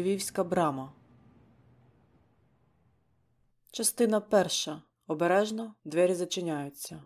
Львівська брама. Частина перша. Обережно двері зачиняються.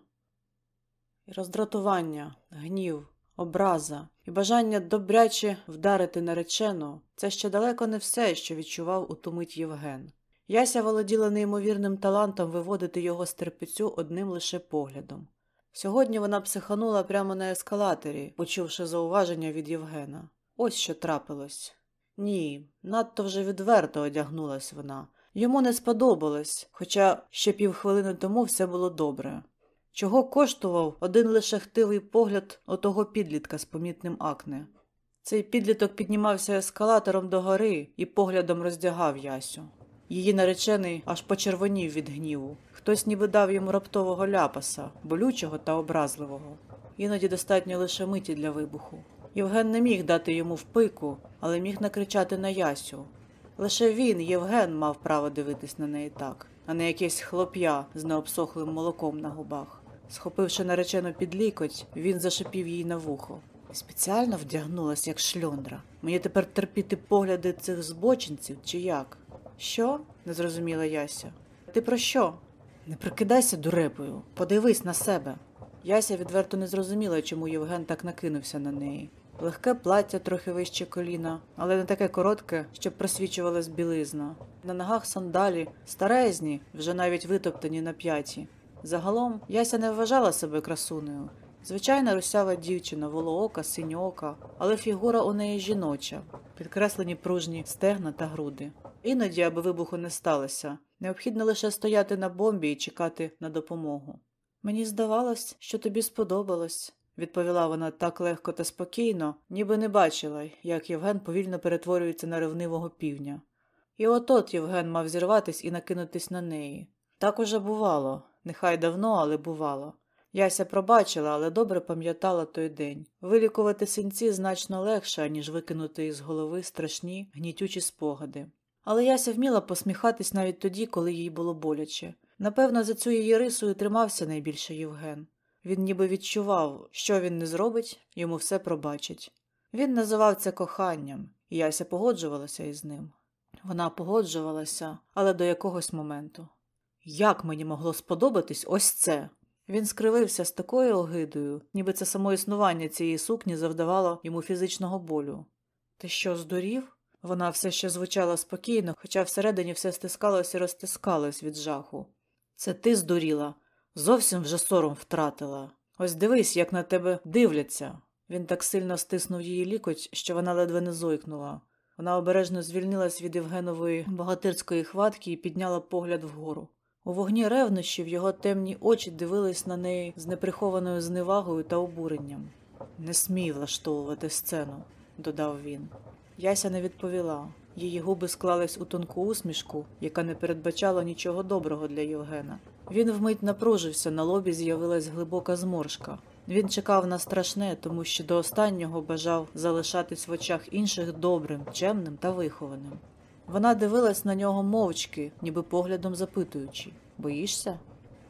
Роздратування, гнів, образа і бажання добряче вдарити наречену це ще далеко не все, що відчував у ту мить Євген. Яся володіла неймовірним талантом виводити його з терпецю одним лише поглядом. Сьогодні вона психанула прямо на ескалаторі, почувши зауваження від Євгена. Ось що трапилось. Ні, надто вже відверто одягнулась вона. Йому не сподобалось, хоча ще півхвилини тому все було добре. Чого коштував один лише хтивий погляд отого підлітка з помітним акне. Цей підліток піднімався ескалатором до гори і поглядом роздягав Ясю. Її наречений аж почервонів від гніву. Хтось ніби дав йому раптового ляпаса, болючого та образливого. Іноді достатньо лише миті для вибуху. Євген не міг дати йому впику, але міг накричати на Ясю. Лише він, Євген, мав право дивитись на неї так, а не якесь хлоп'я з необсохлим молоком на губах. Схопивши наречену під лікоть, він зашипів їй на вухо. Спеціально вдягнулась, як шльондра. Мені тепер терпіти погляди цих збочинців чи як? Що? не зрозуміла Яся. Ти про що? Не прикидайся дурепою, подивись на себе. Яся відверто не зрозуміла, чому Євген так накинувся на неї. Легке плаття трохи вище коліна, але не таке коротке, щоб просвічувалась білизна. На ногах сандалі, старезні, вже навіть витоптані на п'яті. Загалом Яся не вважала себе красунею. Звичайна русява дівчина, волоока, синьока, але фігура у неї жіноча, підкреслені пружні стегна та груди. Іноді, аби вибуху не сталося, необхідно лише стояти на бомбі і чекати на допомогу. Мені здавалось, що тобі сподобалось, відповіла вона так легко та спокійно, ніби не бачила, як Євген повільно перетворюється на ревнивого півня. І от от Євген мав зірватись і накинутись на неї. Так уже бувало, нехай давно, але бувало. Яся пробачила, але добре пам'ятала той день. Вилікувати синці значно легше, ніж викинути із голови страшні, гнітючі спогади. Але Яся вміла посміхатись навіть тоді, коли їй було боляче. Напевно, за цю її рисою тримався найбільше Євген. Він ніби відчував, що він не зробить, йому все пробачить. Він називав це коханням, і Яся погоджувалася із ним. Вона погоджувалася, але до якогось моменту. Як мені могло сподобатись ось це? Він скривився з такою огидою, ніби це само існування цієї сукні завдавало йому фізичного болю. Ти що, здурів? Вона все ще звучала спокійно, хоча всередині все стискалось і розтискалось від жаху. Це ти здуріла, зовсім вже сором втратила. Ось дивись, як на тебе дивляться. Він так сильно стиснув її лікоть, що вона ледве не зойкнула. Вона обережно звільнилась від Євгенової богатирської хватки і підняла погляд вгору. У вогні ревнощів його темні очі дивились на неї з неприхованою зневагою та обуренням. Не смій влаштовувати сцену, додав він. Яся не відповіла. Її губи склались у тонку усмішку, яка не передбачала нічого доброго для Євгена. Він вмить напружився, на лобі з'явилась глибока зморшка. Він чекав на страшне, тому що до останнього бажав залишатись в очах інших добрим, чемним та вихованим. Вона дивилась на нього мовчки, ніби поглядом запитуючи Боїшся?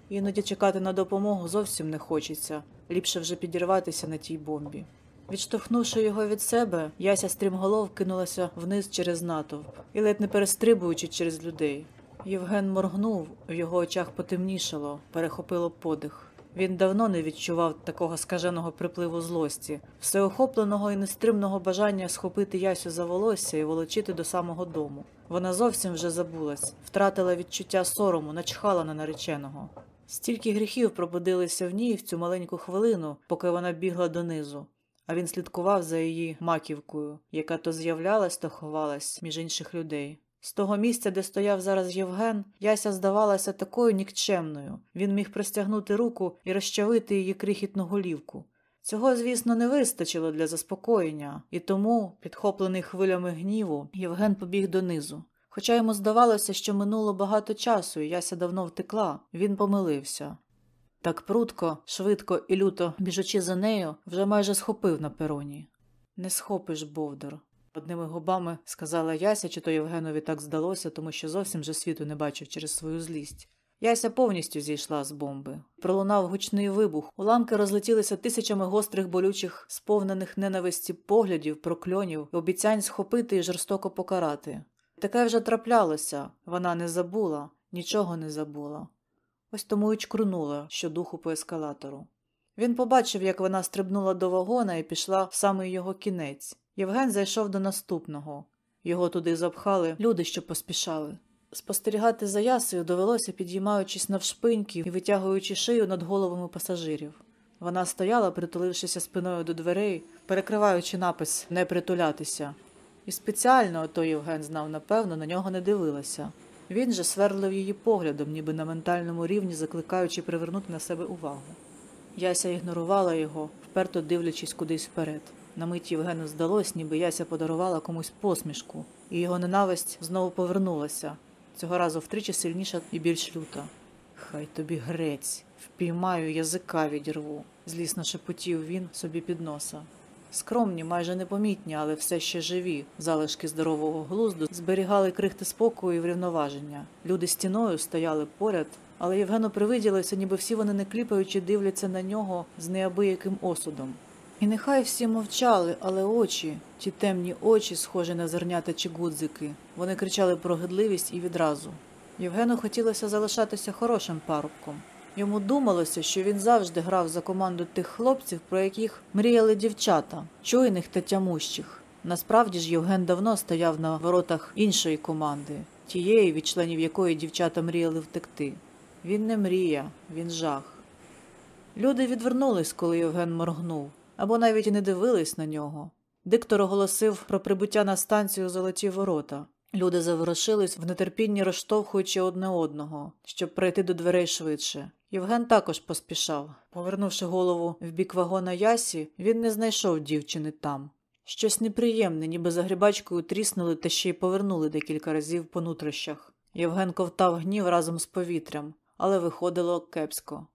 Іноді чекати на допомогу зовсім не хочеться, ліпше вже підірватися на тій бомбі. Відштовхнувши його від себе, яся стрімголов кинулася вниз через натовп і ледь не перестрибуючи через людей. Євген моргнув, в його очах потемнішало, перехопило подих. Він давно не відчував такого скаженого припливу злості, всеохопленого і нестримного бажання схопити Ясю за волосся і волочити до самого дому. Вона зовсім вже забулась, втратила відчуття сорому, начхала на нареченого. Стільки гріхів пробудилися в ній в цю маленьку хвилину, поки вона бігла донизу, а він слідкував за її маківкою, яка то з'являлась, то ховалась між інших людей. З того місця, де стояв зараз Євген, Яся здавалася такою нікчемною. Він міг простягнути руку і розчавити її крихітну голівку. Цього, звісно, не вистачило для заспокоєння, і тому, підхоплений хвилями гніву, Євген побіг донизу. Хоча йому здавалося, що минуло багато часу, і Яся давно втекла, він помилився. Так прудко, швидко і люто біжучи за нею, вже майже схопив на пероні. Не схопиш, Бовдор, Одними губами сказала Яся, чи то Євгенові так здалося, тому що зовсім же світу не бачив через свою злість. Яся повністю зійшла з бомби. Пролунав гучний вибух. Уламки розлетілися тисячами гострих болючих, сповнених ненависті поглядів, прокльонів обіцянь схопити і жорстоко покарати. Таке вже траплялося, вона не забула, нічого не забула. Ось тому й чкрунула щодуху по ескалатору. Він побачив, як вона стрибнула до вагона і пішла в самий його кінець. Євген зайшов до наступного. Його туди запхали люди, що поспішали. Спостерігати за ясею довелося, підіймаючись навшпиньки і витягуючи шию над головами пасажирів. Вона стояла, притулившися спиною до дверей, перекриваючи напис Не притулятися. І спеціально, ото Євген знав напевно, на нього не дивилася. Він же сверлив її поглядом, ніби на ментальному рівні, закликаючи привернути на себе увагу. Яся ігнорувала його, вперто дивлячись кудись вперед. На мить Євгену здалось, ніби Яся подарувала комусь посмішку, і його ненависть знову повернулася, цього разу втричі сильніша і більш люта. Хай тобі грець, впіймаю язика відірву, злісно шепотів він собі під носа. Скромні, майже непомітні, але все ще живі, залишки здорового глузду зберігали крихти спокою і врівноваження. Люди стіною стояли поряд, але Євгену привиділося, ніби всі вони не кліпаючи дивляться на нього з неабияким осудом. І нехай всі мовчали, але очі, ті темні очі, схожі на зернята чи гудзики, вони кричали про гидливість і відразу. Євгену хотілося залишатися хорошим парубком. Йому думалося, що він завжди грав за команду тих хлопців, про яких мріяли дівчата, чуйних та тямущих. Насправді ж Євген давно стояв на воротах іншої команди, тієї, від членів якої дівчата мріяли втекти. Він не мрія, він жах. Люди відвернулись, коли Євген моргнув, або навіть не дивились на нього. Диктор оголосив про прибуття на станцію Золоті ворота. Люди заворушились в нетерпінні розштовхуючи одне одного, щоб пройти до дверей швидше. Євген також поспішав. Повернувши голову в бік вагона Ясі, він не знайшов дівчини там. Щось неприємне, ніби за грибачкою тріснули та ще й повернули декілька разів по нутрощах. Євген ковтав гнів разом з повітрям, але виходило кепсько.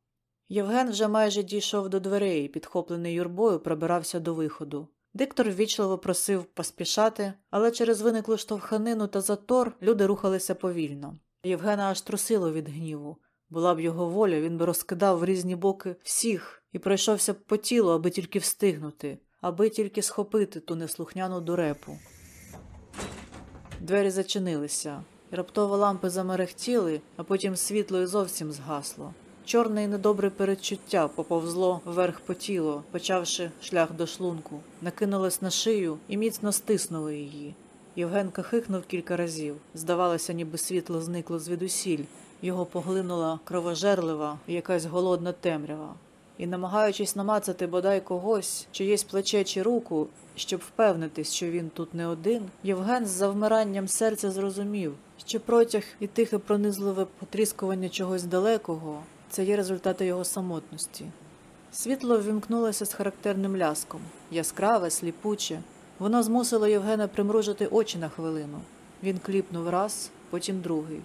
Євген вже майже дійшов до дверей і, підхоплений юрбою, пробирався до виходу. Диктор ввічливо просив поспішати, але через виниклу штовханину та затор люди рухалися повільно. Євгена аж трусило від гніву. Була б його воля, він би розкидав в різні боки всіх і пройшовся б по тілу, аби тільки встигнути, аби тільки схопити ту неслухняну дурепу. Двері зачинилися, раптово лампи замерехтіли, а потім світло і зовсім згасло. Чорне і недобре передчуття поповзло вверх по тілу, почавши шлях до шлунку, накинулось на шию і міцно стиснуло її. Євген кахикнув кілька разів. Здавалося, ніби світло зникло звідусіль. Його поглинула кровожерлива і якась голодна темрява. І, намагаючись намацати бодай когось, чиєсь плече чи руку, щоб впевнитись, що він тут не один, Євген з завмиранням серця зрозумів, що протяг і тихе пронизливе потріскування чогось далекого це є результати його самотності. Світло ввімкнулося з характерним ляском, яскраве, сліпуче. Воно змусило Євгена примружити очі на хвилину. Він кліпнув раз, потім другий.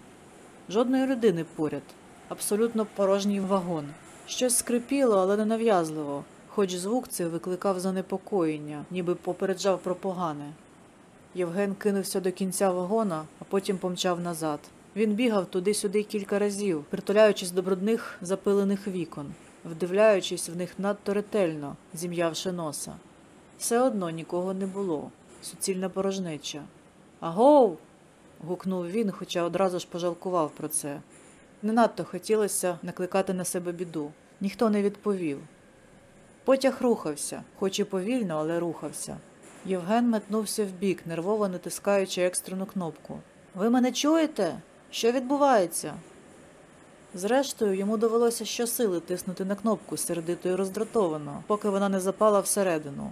Жодної людини поряд, абсолютно порожній вагон. Щось скрипіло, але не нав'язливо, хоч звук цей викликав занепокоєння, ніби попереджав про погане. Євген кинувся до кінця вагона, а потім помчав назад. Він бігав туди-сюди кілька разів, притуляючись до брудних запилених вікон, вдивляючись в них надто ретельно, зім'явши носа. Все одно нікого не було, суцільна порожнеча. Агов. гукнув він, хоча одразу ж пожалкував про це. Не надто хотілося накликати на себе біду. Ніхто не відповів. Потяг рухався, хоч і повільно, але рухався. Євген метнувся вбік, нервово натискаючи екстрену кнопку. Ви мене чуєте? Що відбувається? Зрештою, йому довелося щосили тиснути на кнопку сердито і роздратовано, поки вона не запала всередину.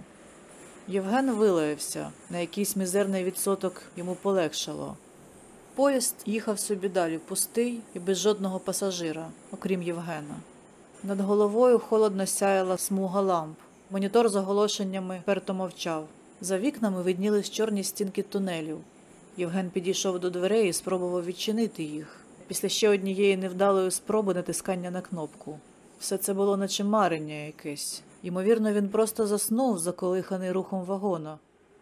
Євген вилаявся, на якийсь мізерний відсоток йому полегшало. Поїзд їхав собі далі пустий і без жодного пасажира, окрім Євгена. Над головою холодно сяяла смуга ламп. Монітор з оголошеннями перто мовчав. За вікнами виднілись чорні стінки тунелів. Євген підійшов до дверей і спробував відчинити їх. Після ще однієї невдалої спроби натискання на кнопку. Все це було наче марення якесь. Ймовірно, він просто заснув, заколиханий рухом вагона,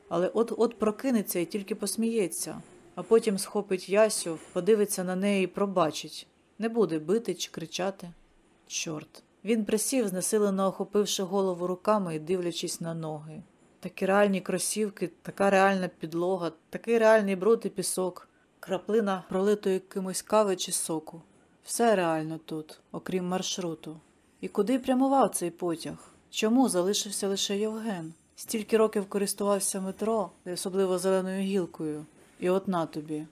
але от-от прокинеться і тільки посміється, а потім схопить Ясю, подивиться на неї і пробачить. Не буде бити чи кричати. Чорт. Він присів, знесилено охопивши голову руками і дивлячись на ноги. Такі реальні кросівки, така реальна підлога, такий реальний бруд і пісок, краплина пролитої кимось кави чи соку. Все реально тут, окрім маршруту. І куди прямував цей потяг? Чому залишився лише Євген? Стільки років користувався метро, особливо зеленою гілкою, і от на тобі.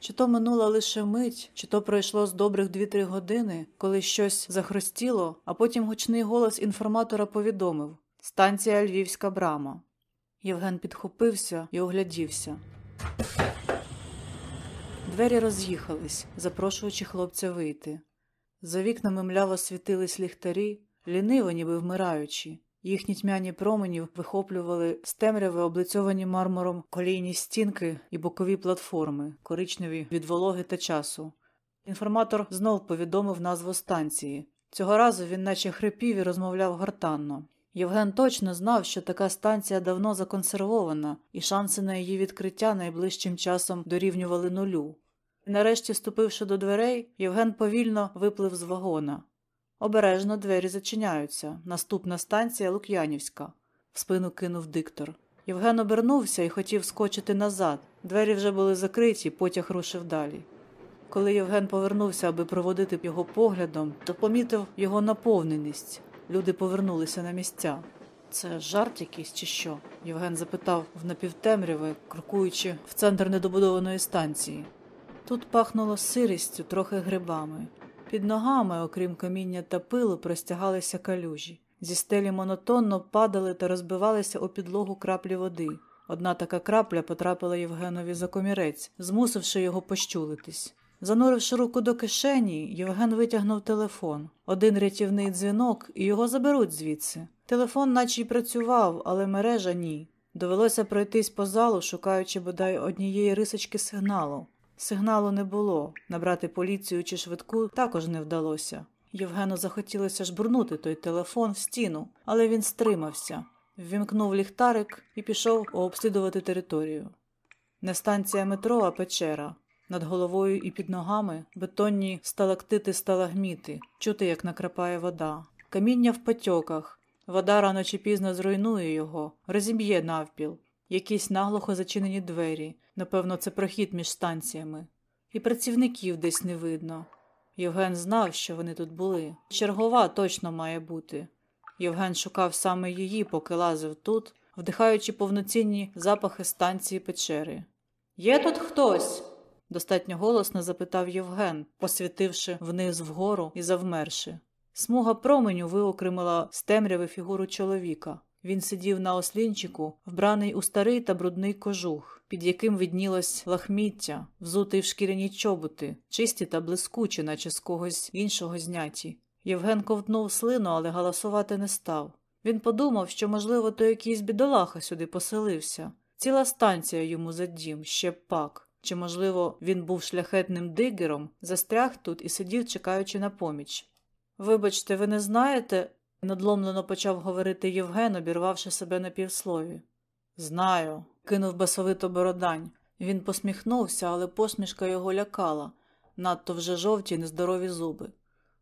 Чи то минула лише мить, чи то пройшло з добрих дві-три години, коли щось захрустіло, а потім гучний голос інформатора повідомив станція Львівська брама. Євген підхопився і оглядівся. Двері роз'їхались, запрошуючи хлопця вийти. За вікнами мляво світились ліхтарі, ліниво, ніби вмираючи. Їхні тьмяні промені вихоплювали з темряви облицьовані мармуром колійні стінки і бокові платформи, коричневі від вологи та часу. Інформатор знов повідомив назву станції. Цього разу він наче хрипів і розмовляв гортанно. Євген точно знав, що така станція давно законсервована, і шанси на її відкриття найближчим часом дорівнювали нулю. Нарешті, ступивши до дверей, Євген повільно виплив з вагона. Обережно двері зачиняються. Наступна станція Лук'янівська. В спину кинув диктор. Євген обернувся і хотів скочити назад. Двері вже були закриті, потяг рушив далі. Коли Євген повернувся, аби проводити його поглядом, то помітив його наповненість. Люди повернулися на місця. Це жарт якийсь чи що? Євген запитав в напівтемряви, крокуючи в центр недобудованої станції. Тут пахнуло сирістю, трохи грибами. Під ногами, окрім каміння та пилу, простягалися калюжі. Зі стелі монотонно падали та розбивалися у підлогу краплі води. Одна така крапля потрапила Євгенові за комірець, змусивши його пощулитись. Зануривши руку до кишені, Євген витягнув телефон. Один рятівний дзвінок, і його заберуть звідси. Телефон наче й працював, але мережа ні. Довелося пройтись по залу, шукаючи бодай однієї рисочки сигналу. Сигналу не було, набрати поліцію чи швидку також не вдалося. Євгену захотілося жбурнути той телефон в стіну, але він стримався, ввімкнув ліхтарик і пішов обслідувати територію. Не станція метро, а печера. Над головою і під ногами бетонні сталактити сталагміти, чути, як накрапає вода, каміння в потьоках. Вода рано чи пізно зруйнує його, розіб'є навпіл, якісь наглухо зачинені двері, напевно, це прохід між станціями. І працівників десь не видно. Євген знав, що вони тут були. Чергова точно має бути. Євген шукав саме її, поки лазив тут, вдихаючи повноцінні запахи станції печери. Є тут хтось? Достатньо голосно запитав Євген, посвітивши вниз вгору і завмерши. Смуга променю виокремила з темряви фігуру чоловіка. Він сидів на ослінчику, вбраний у старий та брудний кожух, під яким віднілось лахміття, взутий в шкіряні чоботи, чисті та блискучі, наче з когось іншого зняті. Євген ковтнув слину, але галасувати не став. Він подумав, що, можливо, то якийсь бідолаха сюди поселився. Ціла станція йому за дім, ще пак. Чи, можливо, він був шляхетним дигером, застряг тут і сидів, чекаючи на поміч. Вибачте, ви не знаєте, надломлено почав говорити Євген, обірвавши себе на півслові. Знаю, кинув басовито бородань. Він посміхнувся, але посмішка його лякала, надто вже жовті нездорові зуби.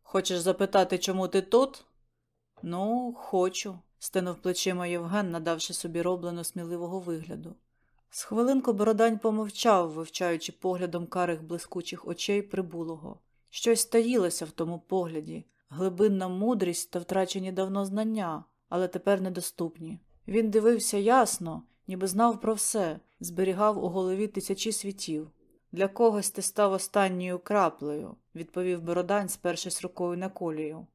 Хочеш запитати, чому ти тут? Ну, хочу, стенув плечима Євген, надавши собі роблено сміливого вигляду. З хвилинку Бородань помовчав, вивчаючи поглядом карих блискучих очей прибулого. Щось таїлося в тому погляді, глибинна мудрість та втрачені давно знання, але тепер недоступні. Він дивився ясно, ніби знав про все, зберігав у голові тисячі світів. Для когось ти став останньою краплею, відповів Бородань, спершись рукою на колію.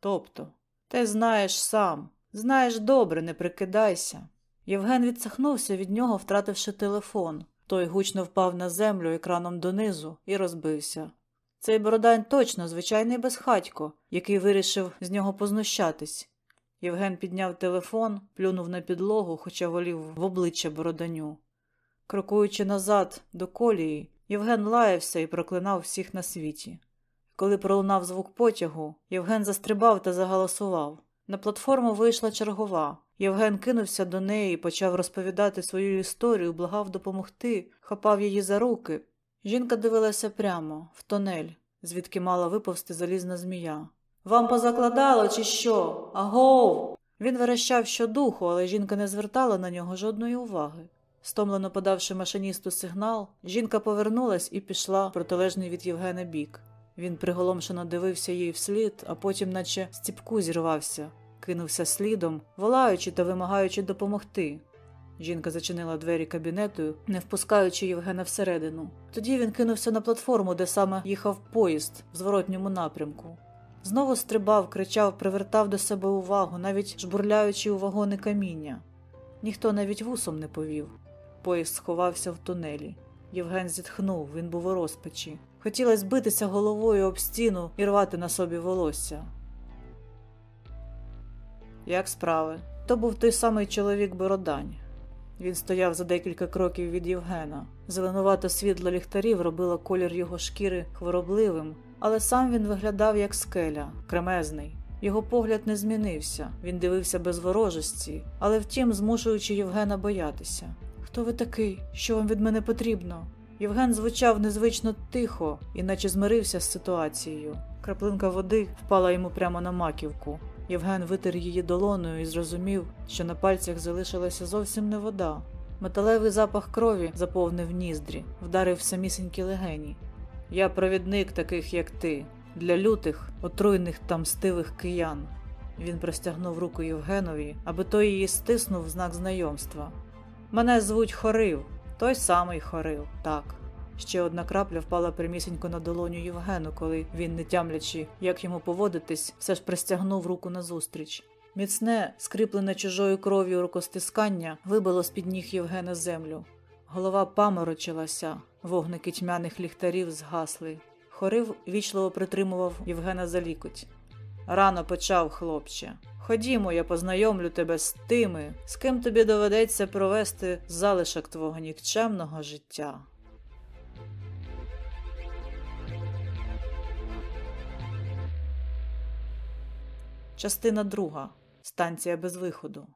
Тобто, ти знаєш сам, знаєш добре, не прикидайся. Євген відсахнувся від нього, втративши телефон. Той гучно впав на землю екраном донизу і розбився. Цей Бородань точно звичайний безхатько, який вирішив з нього познущатись. Євген підняв телефон, плюнув на підлогу, хоча волів в обличчя Бороданю. Крокуючи назад до колії, Євген лаявся і проклинав всіх на світі. Коли пролунав звук потягу, Євген застрибав та загаласував. На платформу вийшла чергова. Євген кинувся до неї почав розповідати свою історію, благав допомогти, хапав її за руки. Жінка дивилася прямо, в тонель. звідки мала виповзти залізна змія. Вам позакладало, чи що? Агов. Він верещав щодуху, але жінка не звертала на нього жодної уваги. Стомлено подавши машиністу сигнал, жінка повернулась і пішла в протилежний від Євгена бік. Він приголомшено дивився їй вслід, а потім, наче з ціпку зірвався, кинувся слідом, волаючи та вимагаючи допомогти. Жінка зачинила двері кабінету, не впускаючи Євгена всередину. Тоді він кинувся на платформу, де саме їхав поїзд в зворотньому напрямку. Знову стрибав, кричав, привертав до себе увагу, навіть жбурляючи у вагони каміння. Ніхто навіть вусом не повів. Поїзд сховався в тунелі. Євген зітхнув, він був у розпачі. Хотілося битися головою об стіну і рвати на собі волосся. Як справи? То був той самий чоловік Бородань. Він стояв за декілька кроків від Євгена. Зеленувато світло ліхтарів робило колір його шкіри хворобливим, але сам він виглядав як скеля, кремезний. Його погляд не змінився, він дивився без ворожості, але втім, змушуючи Євгена боятися. Хто ви такий? Що вам від мене потрібно? Євген звучав незвично тихо, іначе змирився з ситуацією. Краплинка води впала йому прямо на маківку. Євген витер її долоною і зрозумів, що на пальцях залишилася зовсім не вода. Металевий запах крові заповнив ніздрі, вдарив самісінькі легені. Я провідник таких, як ти, для лютих, отруйних та мстивих киян. Він простягнув руку Євгенові, аби той її стиснув в знак знайомства. Мене звуть Хорив, той самий Хорив, так. Ще одна крапля впала прямісінько на долоню Євгену, коли він, не тямлячи, як йому поводитись, все ж простягнув руку назустріч. Міцне, скріплене чужою кров'ю рукостискання, вибило з під ніг Євгена землю. Голова паморочилася, вогники тьмяних ліхтарів згасли. Хорив вічливо притримував Євгена за лікоть. Рано почав, хлопче. Ходімо, я познайомлю тебе з тими, з ким тобі доведеться провести залишок твого нікчемного життя. Частина друга. Станція без виходу.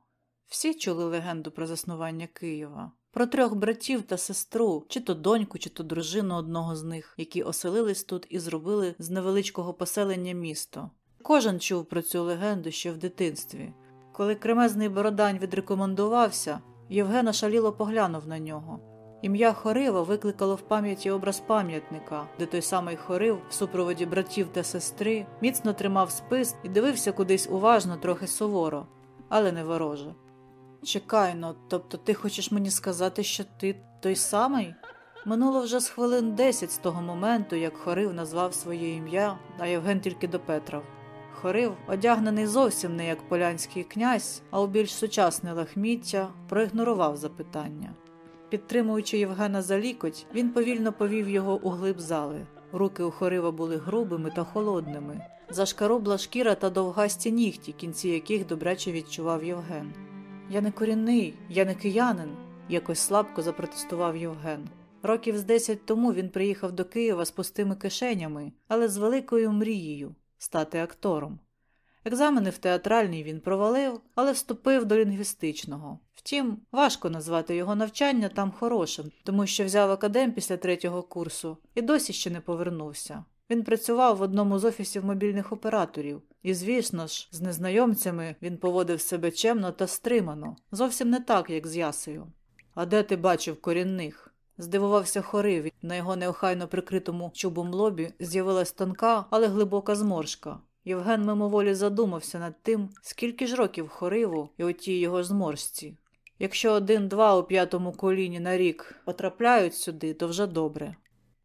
Всі чули легенду про заснування Києва, про трьох братів та сестру, чи то доньку, чи то дружину одного з них, які оселились тут і зробили з невеличкого поселення місто. Кожен чув про цю легенду ще в дитинстві. Коли кремезний бородань відрекомендувався, Євген шаліло поглянув на нього. Ім'я Хорива викликало в пам'яті образ пам'ятника, де той самий Хорив в супроводі братів та сестри міцно тримав спис і дивився кудись уважно, трохи суворо, але не вороже. Чекай но, тобто ти хочеш мені сказати, що ти той самий? Минуло вже з хвилин десять з того моменту, як Хорив назвав своє ім'я, а Євген тільки допетрав. Хорив, одягнений зовсім не як полянський князь, а у більш сучасне лахміття, проігнорував запитання. Підтримуючи Євгена за лікоть, він повільно повів його у глиб зали. Руки у Хорива були грубими та холодними. Зашкарубла шкіра та довгасті нігті, кінці яких добряче відчував Євген. Я не корінний, я не киянин, якось слабко запротестував Євген. Років з десять тому він приїхав до Києва з пустими кишенями, але з великою мрією стати актором. Екзамени в театральній він провалив, але вступив до лінгвістичного. Втім, важко назвати його навчання там хорошим, тому що взяв академ після третього курсу і досі ще не повернувся. Він працював в одному з офісів мобільних операторів, і, звісно ж, з незнайомцями він поводив себе чемно та стримано, зовсім не так, як з ясею. А де ти бачив корінних? Здивувався хорив, на його неохайно прикритому чубом лобі з'явилась тонка, але глибока зморшка. Євген мимоволі задумався над тим, скільки ж років хориву і отій його зморшці. Якщо один-два у п'ятому коліні на рік потрапляють сюди, то вже добре.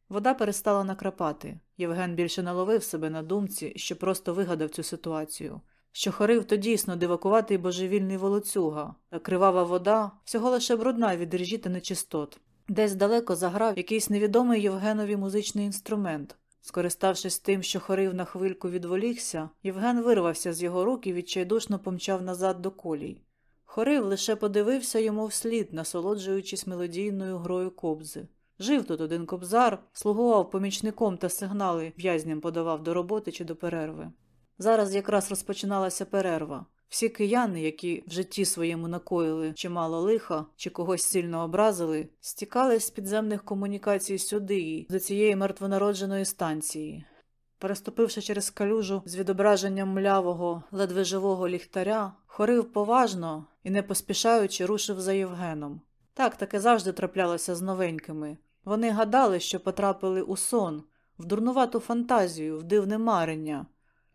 Вода перестала накрапати. Євген більше не ловив себе на думці, що просто вигадав цю ситуацію. Що хорив то дійсно дивакуватий божевільний волоцюга, а кривава вода всього лише брудна від режі та нечистот. Десь далеко заграв якийсь невідомий Євгенові музичний інструмент. Скориставшись тим, що хорив на хвильку відволікся, Євген вирвався з його рук і відчайдушно помчав назад до колій. Хорив лише подивився йому вслід, насолоджуючись мелодійною грою кобзи. Жив тут один кобзар, слугував помічником та сигнали в'язням подавав до роботи чи до перерви. Зараз якраз розпочиналася перерва. Всі кияни, які в житті своєму накоїли чимало лиха чи когось сильно образили, стікали з підземних комунікацій сюди, до цієї мертвонародженої станції. Переступивши через калюжу з відображенням млявого, ледве живого ліхтаря, хорив поважно і, не поспішаючи, рушив за Євгеном. Так таке завжди траплялося з новенькими. Вони гадали, що потрапили у сон, в дурнувату фантазію, в дивне марення,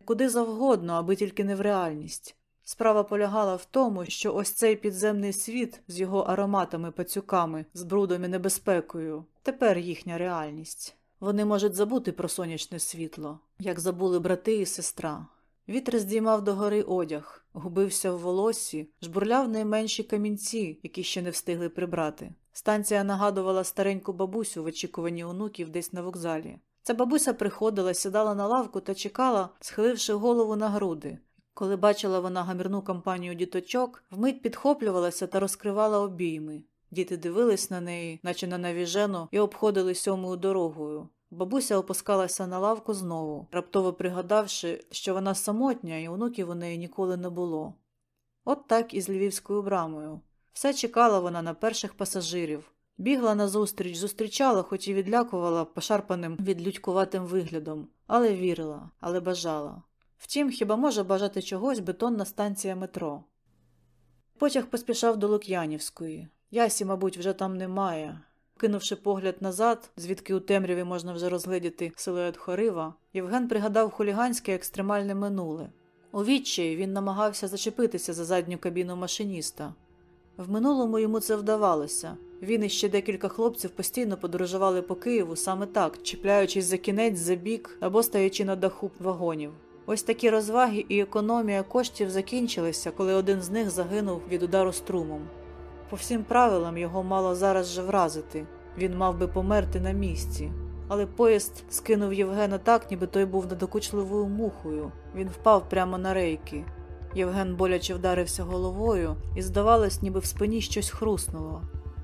куди завгодно, аби тільки не в реальність. Справа полягала в тому, що ось цей підземний світ з його ароматами, пацюками, з брудом і небезпекою тепер їхня реальність. Вони можуть забути про сонячне світло, як забули брати і сестра. Вітер здіймав догори одяг, губився в волоссі, жбурляв найменші камінці, які ще не встигли прибрати. Станція нагадувала стареньку бабусю в очікуванні онуків десь на вокзалі. Ця бабуся приходила, сідала на лавку та чекала, схиливши голову на груди. Коли бачила вона гамірну компанію діточок, вмить підхоплювалася та розкривала обійми. Діти дивились на неї, наче на навіжену, і обходили сьомою дорогою. Бабуся опускалася на лавку знову, раптово пригадавши, що вона самотня і онуків у неї ніколи не було. От так і з львівською брамою. Все чекала вона на перших пасажирів. Бігла назустріч, зустрічала, хоч і відлякувала пошарпаним відлюдькуватим виглядом, але вірила, але бажала. Втім, хіба може бажати чогось бетонна станція метро. Потяг поспішав до Лук'янівської. Ясі, мабуть, вже там немає. Кинувши погляд назад, звідки у темряві можна вже розгледіти силует хорива, Євген пригадав хуліганське екстремальне минуле. У відчаї він намагався зачепитися за задню кабіну машиніста. В минулому йому це вдавалося. Він і ще декілька хлопців постійно подорожували по Києву саме так, чіпляючись за кінець, за бік або стоячи на даху вагонів. Ось такі розваги і економія коштів закінчилися, коли один з них загинув від удару струмом. По всім правилам його мало зараз же вразити, він мав би померти на місці. Але поїзд скинув Євгена так, ніби той був недокучливою мухою. Він впав прямо на рейки. Євген боляче вдарився головою, і, здавалось, ніби в спині щось хруснуло.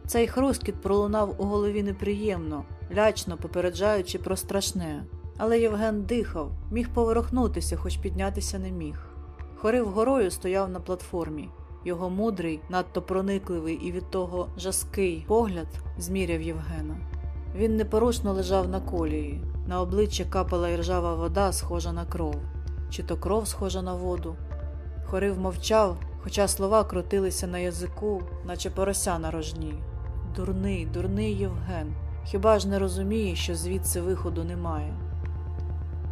Цей хрускіт пролунав у голові неприємно, лячно попереджаючи про страшне. Але Євген дихав, міг поворухнутися, хоч піднятися не міг. Хорив горою стояв на платформі. Його мудрий, надто проникливий і від того жаский погляд зміряв Євгена. Він непорушно лежав на колії, на обличчя капала іржава вода, схожа на кров, чи то кров схожа на воду. Хорив мовчав, хоча слова крутилися на язику, наче порося на рожні. Дурний, дурний Євген. Хіба ж не розуміє, що звідси виходу немає?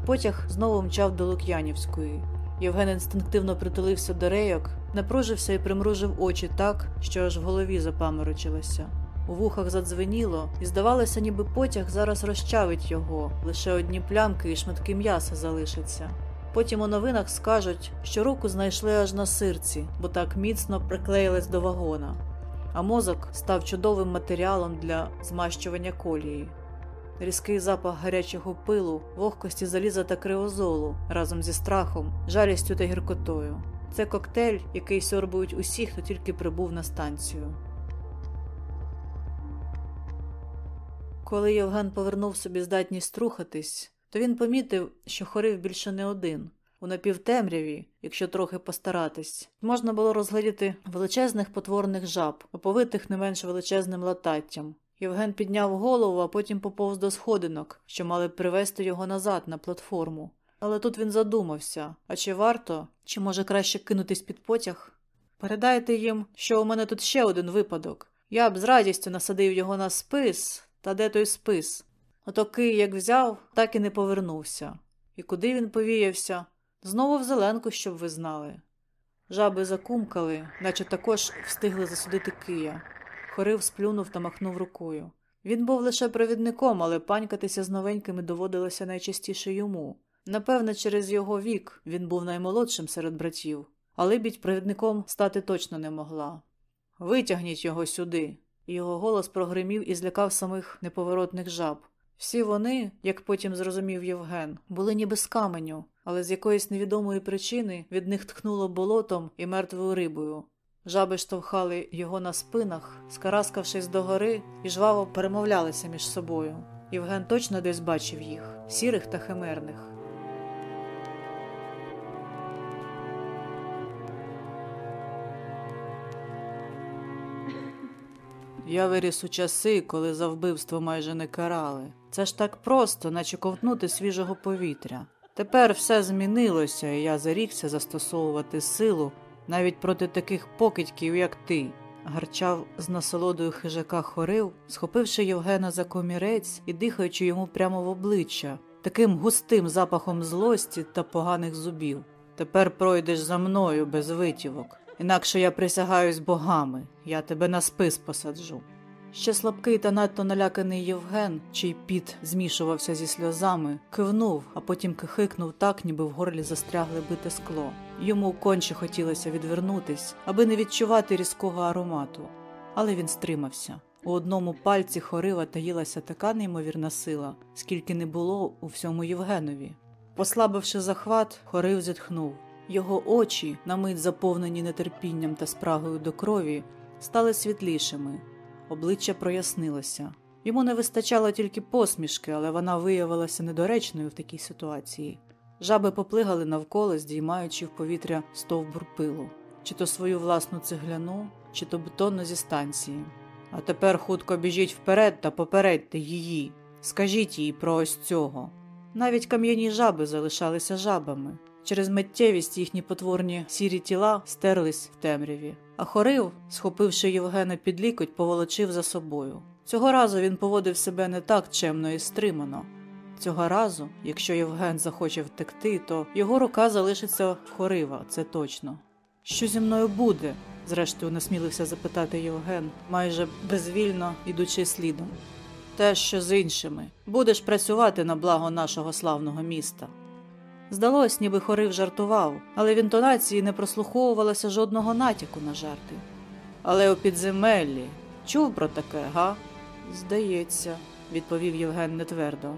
Потяг знову мчав до Лук'янівської. Євген інстинктивно притулився до рейок, напружився і примружив очі так, що аж в голові запаморочилося. У вухах задзвеніло, і здавалося, ніби потяг зараз розчавить його, лише одні плямки і шматки м'яса залишаться. Потім у новинах скажуть, що руку знайшли аж на сирці, бо так міцно приклеїлась до вагона, а мозок став чудовим матеріалом для змащування колії. Різкий запах гарячого пилу, вогкості заліза та криозолу разом зі страхом, жалістю та гіркотою. Це коктейль, який сьорбують усі, хто тільки прибув на станцію. Коли Євген повернув собі здатність рухатись, то він помітив, що хорив більше не один. У напівтемряві, якщо трохи постаратись, можна було розглядіти величезних потворних жаб, оповитих не менш величезним лататтям. Євген підняв голову, а потім поповз до сходинок, що мали привести його назад на платформу. Але тут він задумався а чи варто, чи може краще кинутись під потяг? Передайте їм, що у мене тут ще один випадок. Я б з радістю насадив його на спис, та де той спис? Ото Кий як взяв, так і не повернувся. І куди він повіявся? Знову в зеленку, щоб ви знали. Жаби закумкали, наче також встигли засудити Кия. Хорив сплюнув та махнув рукою. Він був лише провідником, але панькатися з новенькими доводилося найчастіше йому. Напевне, через його вік він був наймолодшим серед братів, але бідь провідником стати точно не могла. Витягніть його сюди. Його голос прогримів і злякав самих неповоротних жаб. Всі вони, як потім зрозумів Євген, були ніби з каменю, але з якоїсь невідомої причини від них тхнуло болотом і мертвою рибою. Жаби штовхали його на спинах, скараскавшись догори, і жваво перемовлялися між собою. Євген точно десь бачив їх сірих та химерних. Я виріс у часи, коли за вбивство майже не карали. Це ж так просто, наче ковтнути свіжого повітря. Тепер все змінилося, і я зарікся застосовувати силу навіть проти таких покидьків, як ти. Гарчав з насолодою хижака хорив, схопивши Євгена за комірець і дихаючи йому прямо в обличчя, таким густим запахом злості та поганих зубів. Тепер пройдеш за мною без витівок. Інакше я присягаюсь богами, я тебе на спис посаджу. Ще слабкий та надто наляканий Євген, чий піт змішувався зі сльозами, кивнув, а потім кихикнув так, ніби в горлі застрягли бите скло. Йому конче хотілося відвернутись, аби не відчувати різкого аромату. Але він стримався. У одному пальці хорива таїлася така неймовірна сила, скільки не було у всьому Євгенові. Послабивши захват, хорив зітхнув. Його очі, на мить заповнені нетерпінням та спрагою до крові, стали світлішими. Обличчя прояснилося. Йому не вистачало тільки посмішки, але вона виявилася недоречною в такій ситуації. Жаби поплигали навколо, здіймаючи в повітря стовбур пилу, чи то свою власну цегляну, чи то бетонну зі станції. А тепер хутко біжіть вперед та попередьте її. Скажіть їй про ось цього. Навіть кам'яні жаби залишалися жабами. Через миттєвість їхні потворні сірі тіла стерлись в темряві. А хорив, схопивши Євгена під лікоть, поволочив за собою. Цього разу він поводив себе не так чемно і стримано. Цього разу, якщо Євген захоче втекти, то його рука залишиться в хорива, це точно. Що зі мною буде? зрештою насмілився запитати Євген, майже безвільно ідучи слідом. Те, що з іншими, будеш працювати на благо нашого славного міста. Здалось, ніби хорив жартував, але в інтонації не прослуховувалося жодного натяку на жарти. Але у підземеллі чув про таке, га? Здається, відповів Євген нетвердо.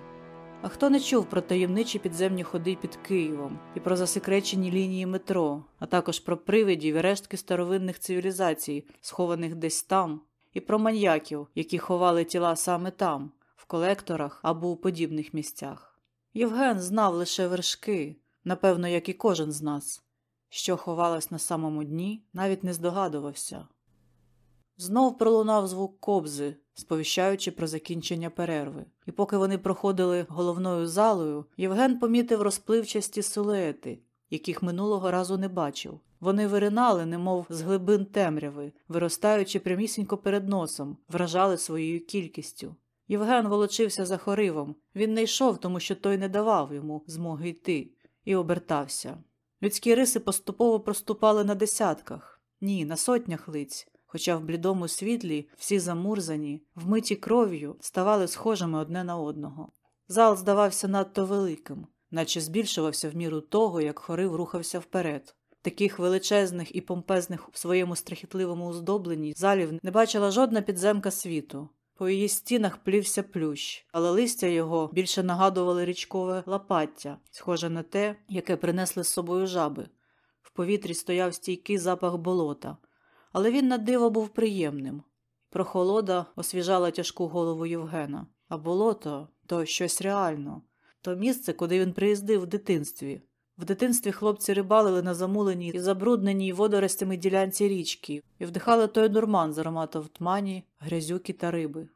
А хто не чув про таємничі підземні ходи під Києвом і про засекречені лінії метро, а також про привидів і рештки старовинних цивілізацій, схованих десь там, і про маньяків, які ховали тіла саме там, в колекторах або у подібних місцях. Євген знав лише вершки, напевно, як і кожен з нас. Що ховалось на самому дні, навіть не здогадувався. Знов пролунав звук кобзи, сповіщаючи про закінчення перерви, і поки вони проходили головною залою, Євген помітив розпливчасті силуети, яких минулого разу не бачив. Вони виринали, немов з глибин темряви, виростаючи прямісінько перед носом, вражали своєю кількістю. Євген волочився за хоривом. Він не йшов, тому що той не давав йому змоги йти, і обертався. Людські риси поступово проступали на десятках, ні, на сотнях лиць, хоча в блідому світлі всі замурзані, вмиті кров'ю, ставали схожими одне на одного. Зал здавався надто великим, наче збільшувався в міру того, як хорив рухався вперед. Таких величезних і помпезних в своєму страхітливому оздобленні залів не бачила жодна підземка світу. По її стінах плівся плющ, але листя його більше нагадували річкове лопаття, схоже на те, яке принесли з собою жаби. В повітрі стояв стійкий запах болота, але він на диво був приємним. Прохолода освіжала тяжку голову Євгена, а болото то щось реально, то місце, куди він приїздив в дитинстві. В дитинстві хлопці рибалили на замуленій і забрудненій водоростями ділянці річки і вдихали той дурман з ароматом в тмані, грязюки та риби.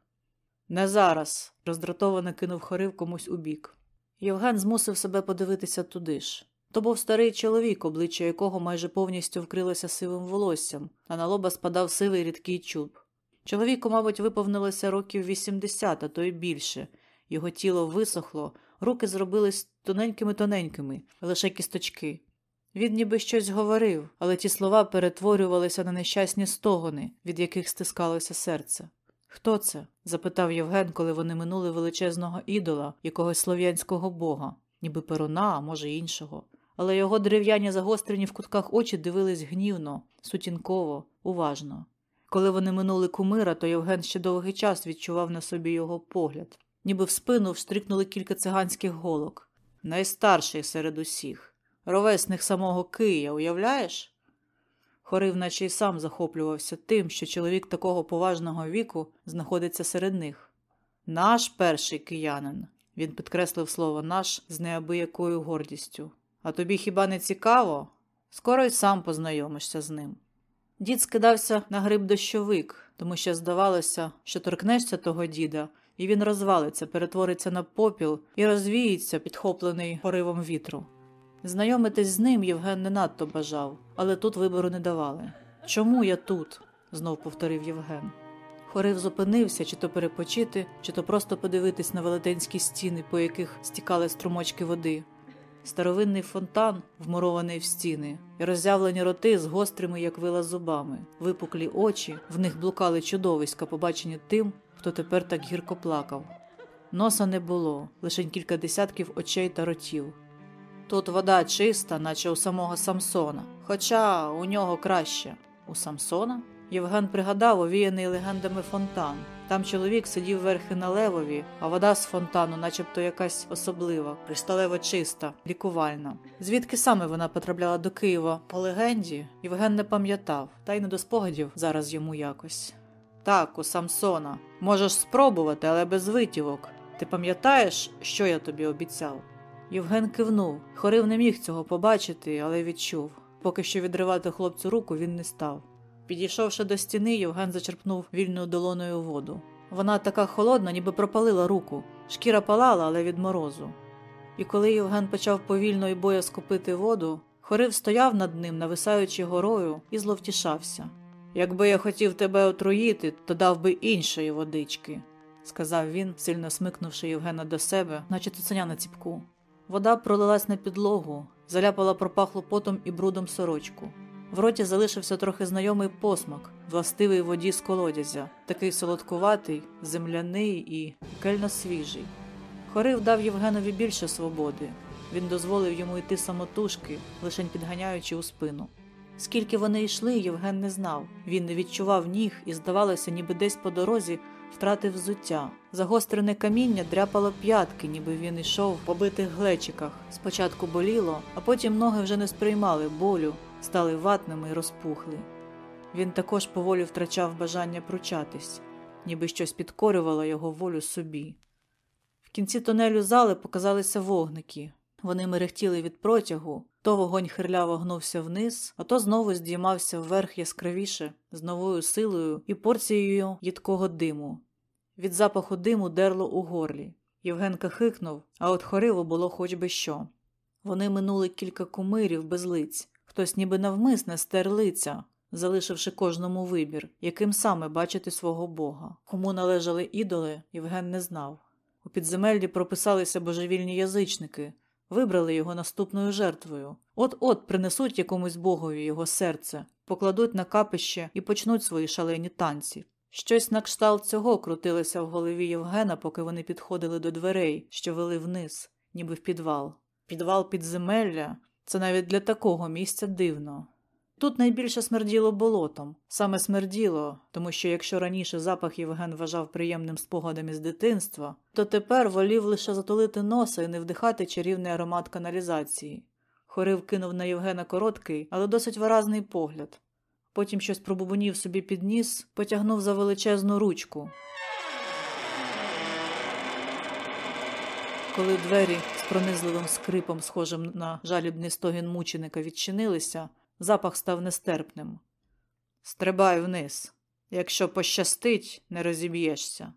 Не зараз, роздратовано кинув хорив комусь у бік. Євген змусив себе подивитися туди ж. То був старий чоловік, обличчя якого майже повністю вкрилося сивим волоссям, а на лоба спадав сивий рідкий чуб. Чоловіку, мабуть, виповнилося років 80, а то й більше. Його тіло висохло, руки зробились тоненькими-тоненькими, лише кісточки. Він ніби щось говорив, але ті слова перетворювалися на нещасні стогони, від яких стискалося серце. Хто це? запитав Євген, коли вони минули величезного ідола, якогось слов'янського бога, ніби перуна, а може іншого. Але його дерев'яні загострені в кутках очі дивились гнівно, сутінково, уважно. Коли вони минули кумира, то Євген ще довгий час відчував на собі його погляд, ніби в спину встрикнули кілька циганських голок. Найстарший серед усіх, ровесник самого Кия, уявляєш? Хорив, наче й сам захоплювався тим, що чоловік такого поважного віку знаходиться серед них. Наш перший киянин, він підкреслив слово наш з неабиякою гордістю. А тобі хіба не цікаво? Скоро й сам познайомишся з ним. Дід скидався на гриб дощовик, тому що здавалося, що торкнешся того діда, і він розвалиться, перетвориться на попіл і розвіється, підхоплений поривом вітру. Знайомитись з ним Євген не надто бажав, але тут вибору не давали. Чому я тут? знов повторив Євген. Хорив зупинився, чи то перепочити, чи то просто подивитись на велетенські стіни, по яких стікали струмочки води. Старовинний фонтан, вмурований в стіни, і роззявлені роти з гострими, як вила зубами, випуклі очі, в них блукали чудовиська, побачені тим, хто тепер так гірко плакав. Носа не було, лише кілька десятків очей та ротів. Тут вода чиста, наче у самого Самсона, хоча у нього краще. У Самсона? Євген пригадав овіяний легендами фонтан. Там чоловік сидів верхи на левові, а вода з фонтану, начебто якась особлива, кришталево чиста, лікувальна. Звідки саме вона потрапляла до Києва по легенді, Євген не пам'ятав, та й не до спогадів зараз йому якось. Так, у Самсона. Можеш спробувати, але без витівок. Ти пам'ятаєш, що я тобі обіцяв? Євген кивнув. Хорив не міг цього побачити, але відчув. Поки що відривати хлопцю руку він не став. Підійшовши до стіни, Євген зачерпнув вільною долоною воду. Вона така холодна, ніби пропалила руку. Шкіра палала, але від морозу. І коли Євген почав повільно і боязко пити воду, хорив стояв над ним, нависаючи горою, і зловтішався. Якби я хотів тебе отруїти, то дав би іншої водички, сказав він, сильно смикнувши Євгена до себе, наче цуценя на ціпку. Вода пролилась на підлогу, заляпала пропахло потом і брудом сорочку. В роті залишився трохи знайомий посмак, властивий воді з колодязя, такий солодкуватий, земляний і кельно свіжий. Хорив дав Євгенові більше свободи. Він дозволив йому йти самотужки, лишень підганяючи у спину. Скільки вони йшли, Євген не знав. Він не відчував ніг і, здавалося, ніби десь по дорозі втратив взуття. Загострене каміння дряпало п'ятки, ніби він йшов по битих глечиках. Спочатку боліло, а потім ноги вже не сприймали болю, стали ватними й розпухли. Він також поволі втрачав бажання пручатись, ніби щось підкорювало його волю собі. В кінці тунелю зали показалися вогники. Вони мерехтіли від протягу, то вогонь хирляво гнувся вниз, а то знову здіймався вверх яскравіше, з новою силою і порцією їдкого диму. Від запаху диму дерло у горлі. Євгенка хикнув, а от хориво було хоч би що. Вони минули кілька кумирів без лиць, хтось ніби навмисне стер лиця, залишивши кожному вибір, яким саме бачити свого бога. Кому належали ідоли, Євген не знав. У підземеллі прописалися божевільні язичники, вибрали його наступною жертвою. От-от принесуть якомусь богові його серце, покладуть на капище і почнуть свої шалені танці. Щось на кшталт цього крутилося в голові Євгена, поки вони підходили до дверей, що вели вниз, ніби в підвал. Підвал підземелля це навіть для такого місця дивно. Тут найбільше смерділо болотом, саме смерділо, тому що якщо раніше запах Євген вважав приємним спогадом із дитинства, то тепер волів лише затулити носа і не вдихати чарівний аромат каналізації. Хорив кинув на Євгена короткий, але досить виразний погляд. Потім щось пробубонів собі під ніс, потягнув за величезну ручку. Коли двері з пронизливим скрипом, схожим на жалібний стогін мученика, відчинилися, запах став нестерпним. Стрибай вниз. Якщо пощастить, не розіб'єшся.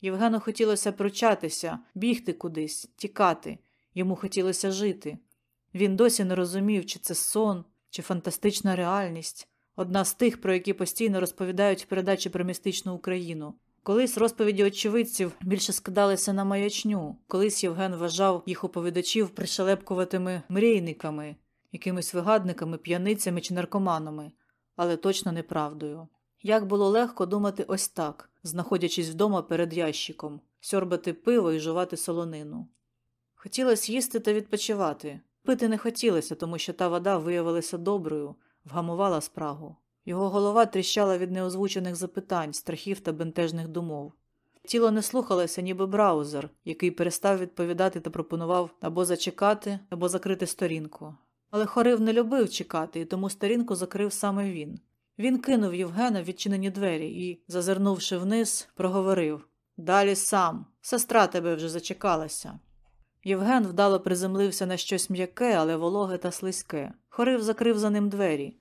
Євгену хотілося пручатися, бігти кудись, тікати. Йому хотілося жити. Він досі не розумів, чи це сон, чи фантастична реальність, одна з тих, про які постійно розповідають в передачі про містичну Україну. Колись розповіді очевидців більше скидалися на маячню, колись Євген вважав їх оповідачів пришелепкуватими мрійниками, якимись вигадниками, п'яницями чи наркоманами, але точно неправдою. Як було легко думати ось так, знаходячись вдома перед ящиком, сьорбати пиво і жувати солонину. Хотілося їсти та відпочивати. Пити не хотілося, тому що та вода виявилася доброю, вгамувала спрагу. Його голова тріщала від неозвучених запитань, страхів та бентежних думов. Тіло не слухалося, ніби браузер, який перестав відповідати та пропонував або зачекати, або закрити сторінку. Але Хорив не любив чекати, і тому сторінку закрив саме він. Він кинув Євгена в відчинені двері і, зазирнувши вниз, проговорив Далі сам, сестра тебе вже зачекалася. Євген вдало приземлився на щось м'яке, але вологе та слизьке. Хорив закрив за ним двері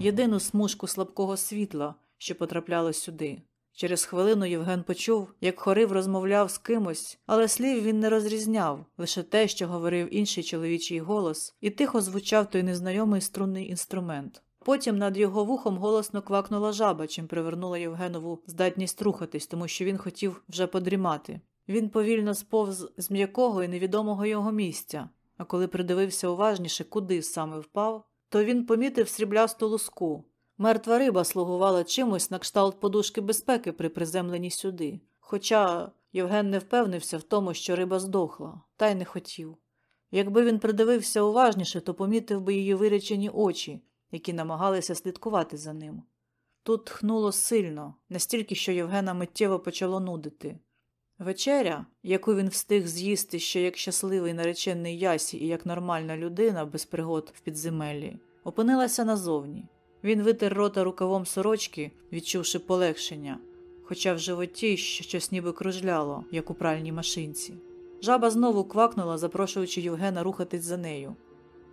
єдину смужку слабкого світла, що потрапляло сюди. Через хвилину Євген почув, як хорив розмовляв з кимось, але слів він не розрізняв лише те, що говорив інший чоловічий голос, і тихо звучав той незнайомий струнний інструмент. Потім над його вухом голосно квакнула жаба, чим привернула Євгенову здатність рухатись, тому що він хотів вже подрімати. Він повільно сповз з м'якого і невідомого його місця, а коли придивився уважніше, куди саме впав, то він помітив сріблясту луску. Мертва риба слугувала чимось на кшталт подушки безпеки при приземленні сюди. Хоча Євген не впевнився в тому, що риба здохла, та й не хотів. Якби він придивився уважніше, то помітив би її виречені очі, які намагалися слідкувати за ним. Тут тхнуло сильно, настільки, що Євгена миттєво почало нудити. Вечеря, яку він встиг з'їсти ще як щасливий наречений ясі і як нормальна людина без пригод в підземеллі, опинилася назовні. Він витер рота рукавом сорочки, відчувши полегшення, хоча в животі щось ніби кружляло, як у пральній машинці. Жаба знову квакнула, запрошуючи Євгена рухатись за нею.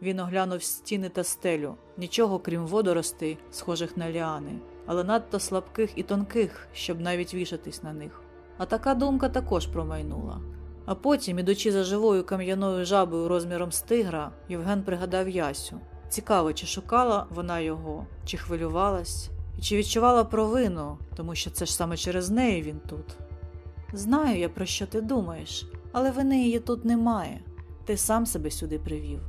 Він оглянув стіни та стелю, нічого крім водоростей, схожих на ліани, але надто слабких і тонких, щоб навіть вішатись на них. А така думка також промайнула. А потім, ідучи за живою кам'яною жабою розміром з тигра, Євген пригадав Ясю. Цікаво, чи шукала вона його, чи хвилювалась, і чи відчувала провину, тому що це ж саме через неї він тут. Знаю я, про що ти думаєш, але вини її тут немає. Ти сам себе сюди привів.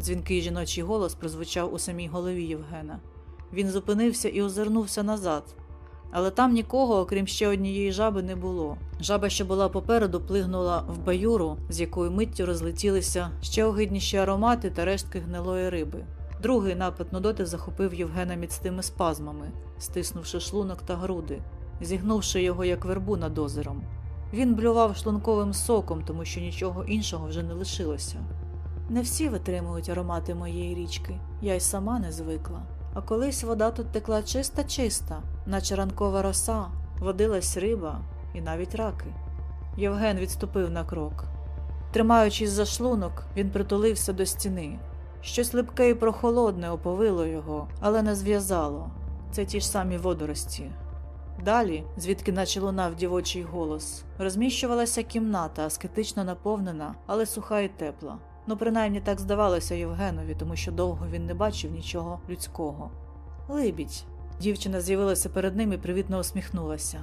Дзвінкий жіночий голос прозвучав у самій голові Євгена. Він зупинився і озирнувся назад. Але там нікого, окрім ще однієї жаби, не було. Жаба, що була попереду, плигнула в баюру, з якою миттю розлетілися ще огидніші аромати та рештки гнилої риби. Другий напад Нудоти захопив Євгена міцними спазмами, стиснувши шлунок та груди, зігнувши його як вербу над озером. Він блював шлунковим соком, тому що нічого іншого вже не лишилося. Не всі витримують аромати моєї річки, я й сама не звикла. А колись вода тут текла чиста чиста, наче ранкова роса, водилась риба і навіть раки. Євген відступив на крок. Тримаючись за шлунок, він притулився до стіни. Щось липке і прохолодне оповило його, але не зв'язало це ті ж самі водорості. Далі, звідки наче лунав дівочий голос, розміщувалася кімната, аскетично наповнена, але суха і тепла. Ну, принаймні так здавалося Євгенові, тому що довго він не бачив нічого людського. Либідь. Дівчина з'явилася перед ним і привітно усміхнулася.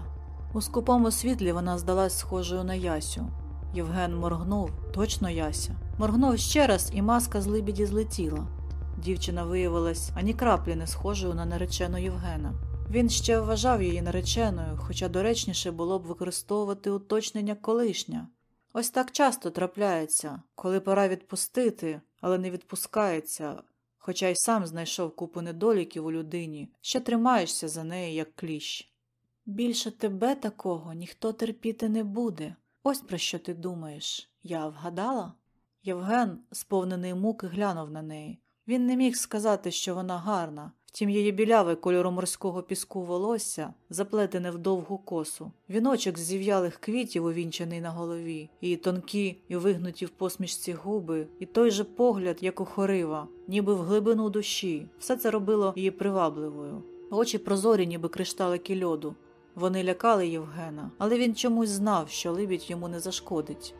У скупому світлі вона здалась схожою на Ясю. Євген моргнув, точно Яся. Моргнув ще раз, і маска з либіді злетіла. Дівчина виявилась ані краплі не схожою на наречену Євгена. Він ще вважав її нареченою, хоча доречніше було б використовувати уточнення колишня. Ось так часто трапляється, коли пора відпустити, але не відпускається, хоча й сам знайшов купу недоліків у людині, ще тримаєшся за неї, як кліщ. Більше тебе такого ніхто терпіти не буде. Ось про що ти думаєш. Я вгадала? Євген, сповнений муки, глянув на неї. Він не міг сказати, що вона гарна, Втім, її біляве кольору морського піску волосся, заплетене в довгу косу, віночок з зів'ялих квітів, увінчений на голові, її тонкі і вигнуті в посмішці губи, і той же погляд, як у хорива, ніби в глибину душі, все це робило її привабливою. Очі прозорі, ніби кришталики льоду. Вони лякали Євгена, але він чомусь знав, що либідь йому не зашкодить.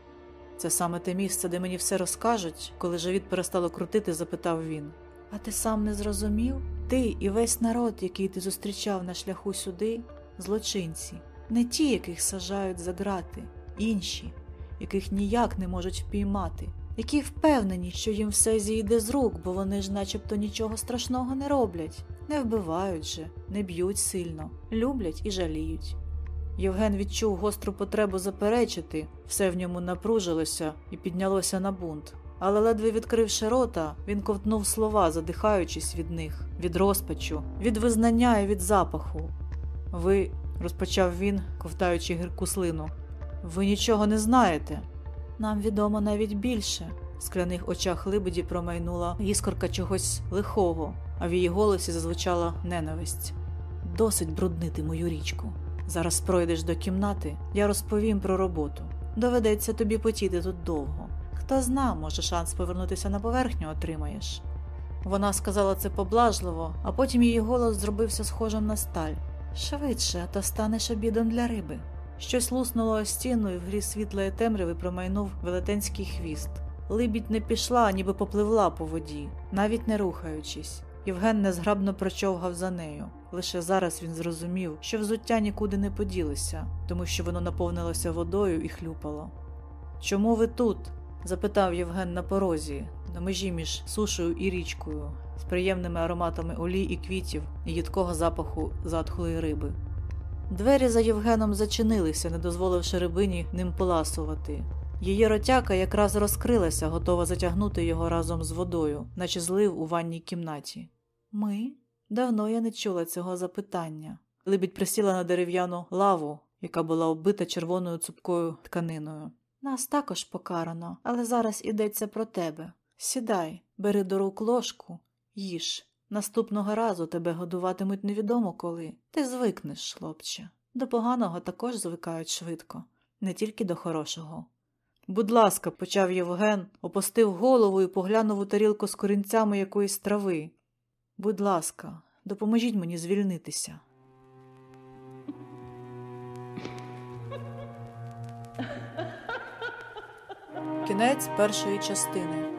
Це саме те місце, де мені все розкажуть, коли живіт перестало крутити, запитав він. А ти сам не зрозумів? Ти і весь народ, який ти зустрічав на шляху сюди, злочинці, не ті, яких сажають за грати, інші, яких ніяк не можуть впіймати, які впевнені, що їм все зійде з рук, бо вони ж начебто нічого страшного не роблять, не вбивають же, не б'ють сильно, люблять і жаліють. Євген відчув гостру потребу заперечити, все в ньому напружилося і піднялося на бунт але, ледве відкривши рота, він ковтнув слова, задихаючись від них, від розпачу, від визнання і від запаху. Ви, розпочав він, ковтаючи гірку слину, ви нічого не знаєте. Нам відомо навіть більше. Скляних очах либеді промайнула іскорка чогось лихого, а в її голосі зазвучала ненависть. Досить бруднити мою річку. Зараз пройдеш до кімнати, я розповім про роботу. Доведеться тобі потіти тут довго. Хто зна, може, шанс повернутися на поверхню отримаєш. Вона сказала це поблажливо, а потім її голос зробився схожим на сталь. Швидше, то станеш обідом для риби. Щось луснуло стіну, і в грі світлої темряви промайнув велетенський хвіст. Либідь не пішла, ніби попливла по воді, навіть не рухаючись. Євген незграбно прочовгав за нею. Лише зараз він зрозумів, що взуття нікуди не поділося, тому що воно наповнилося водою і хлюпало. Чому ви тут? запитав Євген на порозі, на межі між сушею і річкою, з приємними ароматами олій і квітів і їдкого запаху затхлої риби. Двері за Євгеном зачинилися, не дозволивши рибині ним поласувати. Її ротяка якраз розкрилася, готова затягнути його разом з водою, наче злив у ванній кімнаті. Ми? Давно я не чула цього запитання. Либідь присіла на дерев'яну лаву, яка була оббита червоною цупкою тканиною. Нас також покарано, але зараз ідеться про тебе. Сідай, бери до рук ложку, їж. Наступного разу тебе годуватимуть невідомо коли. Ти звикнеш, хлопче. До поганого також звикають швидко, не тільки до хорошого. Будь ласка, почав Євген, опустив голову і поглянув у тарілку з корінцями якоїсь трави. Будь ласка, допоможіть мені звільнитися. Кінець першої частини.